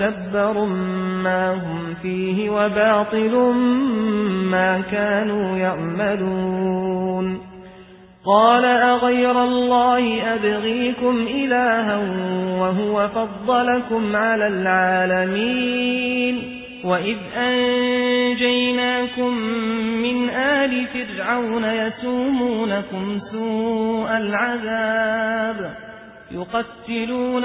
متبر ما هم فيه وباطل ما كانوا يعملون قال أغير الله أبغيكم إلها وهو فضلكم على العالمين وإذ أنجيناكم من آل فرعون يسومونكم سوء العذاب يقتلون